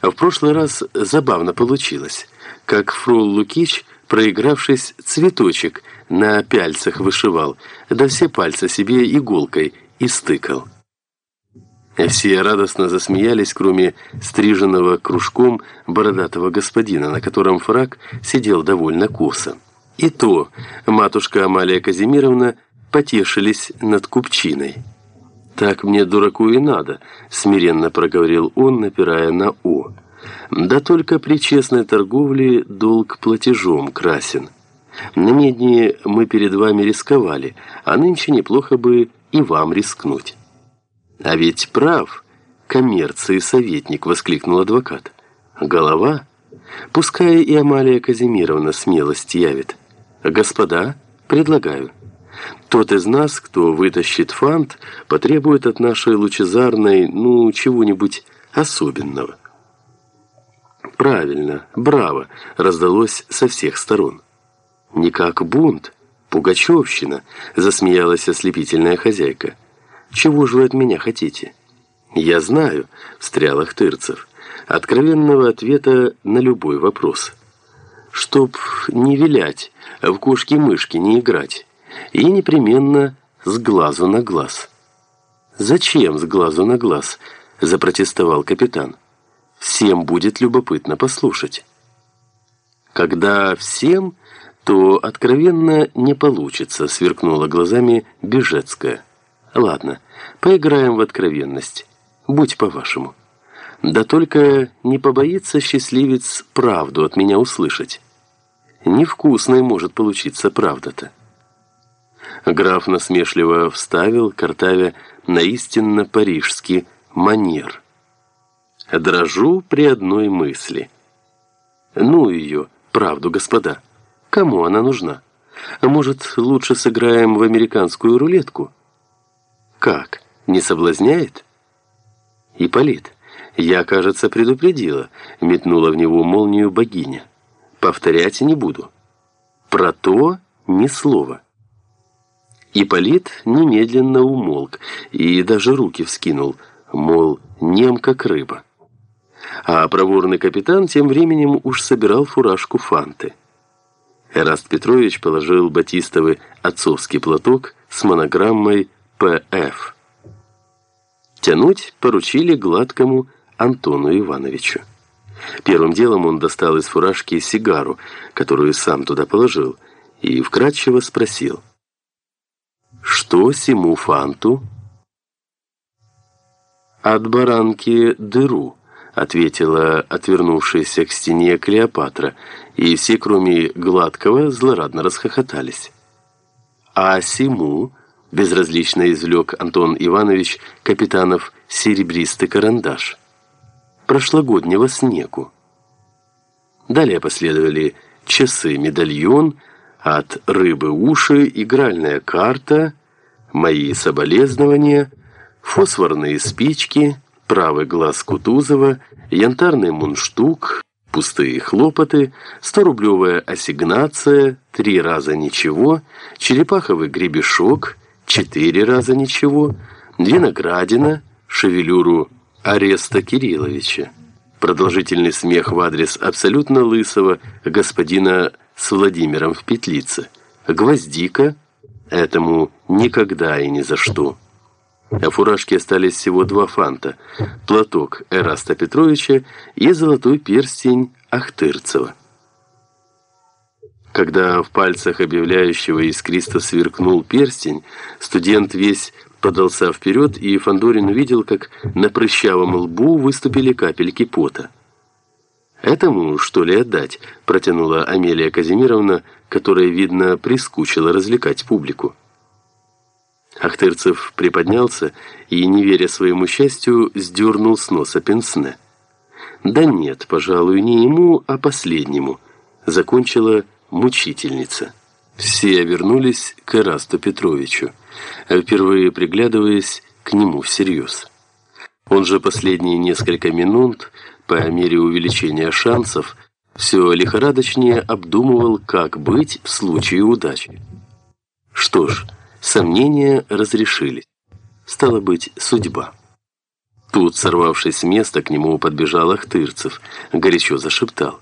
А в прошлый раз забавно получилось, как фрол Лукич, проигравшись, цветочек на пяльцах вышивал, да все пальцы себе иголкой истыкал. Все радостно засмеялись, кроме стриженного кружком бородатого господина, на котором фраг сидел довольно косо. И то матушка Амалия Казимировна потешились над купчиной. «Так мне, дураку, и надо», — смиренно проговорил он, напирая на «о». «Да только при честной торговле долг платежом красен. На медне мы перед вами рисковали, а нынче неплохо бы и вам рискнуть». «А ведь прав, коммерции советник», — воскликнул адвокат. «Голова? Пускай и Амалия Казимировна смелость явит. Господа, предлагаю». Тот из нас, кто вытащит фант, потребует от нашей лучезарной, ну, чего-нибудь особенного. Правильно, браво, раздалось со всех сторон. Не как бунт, пугачевщина, засмеялась ослепительная хозяйка. Чего же вы от меня хотите? Я знаю, встрял Ахтырцев, откровенного ответа на любой вопрос. Чтоб не вилять, в кошки-мышки не играть и непременно с глазу на глаз. «Зачем с глазу на глаз?» – запротестовал капитан. «Всем будет любопытно послушать». «Когда всем, то откровенно не получится», – сверкнула глазами Бежецкая. «Ладно, поиграем в откровенность. Будь по-вашему». «Да только не побоится счастливец правду от меня услышать». Невкусной может получиться правда-то. Граф насмешливо вставил, картавя на истинно парижский манер. Дрожу при одной мысли. Ну ее, правду, господа. Кому она нужна? Может, лучше сыграем в американскую рулетку? Как? Не соблазняет? Ипполит, я, кажется, предупредила, метнула в него молнию богиня. Повторять не буду. Про то ни слова. Ипполит немедленно умолк и даже руки вскинул, мол, нем как рыба. А проворный капитан тем временем уж собирал фуражку фанты. Эраст Петрович положил батистовый отцовский платок с монограммой «ПФ». Тянуть поручили гладкому Антону Ивановичу. Первым делом он достал из фуражки сигару, которую сам туда положил, и вкратчиво спросил – что сему фанту? От баранки дыру, ответила отвернувшаяся к стене Клеопатра, и все, кроме гладкого, злорадно расхохотались. А сему безразлично извлек Антон Иванович капитанов серебристый карандаш прошлогоднего снегу. Далее последовали часы-медальон, от рыбы уши, игральная карта, мои соболезнования, фосфорные спички, правый глаз Кутузова, янтарный мундштук, пустые хлопоты, 100-рублевая ассигнация, три раза ничего, черепаховый гребешок, четыре раза ничего, виноградина, шевелюру Ареста Кирилловича. Продолжительный смех в адрес абсолютно лысого господина с Владимиром в петлице. Гвоздика этому никогда и ни за что. А фуражки остались всего два фанта. Платок Эраста Петровича и золотой перстень Ахтырцева. Когда в пальцах объявляющего искристо сверкнул перстень, студент весь подался вперед, и Фандорин увидел, как на прыщавом лбу выступили капельки пота. «Этому, что ли, отдать?» – протянула Амелия Казимировна, которая, видно, прискучила развлекать публику. Ахтырцев приподнялся и, не веря своему счастью, сдернул с носа пенсне. «Да нет, пожалуй, не ему, а последнему», – закончила мучительница. Все вернулись к Эрасту Петровичу, впервые приглядываясь к нему всерьез. Он же последние несколько минут по мере увеличения шансов, все лихорадочнее обдумывал, как быть в случае удачи. Что ж, сомнения разрешились. Стало быть, судьба. Тут, сорвавшись с места, к нему подбежал Ахтырцев, горячо зашептал.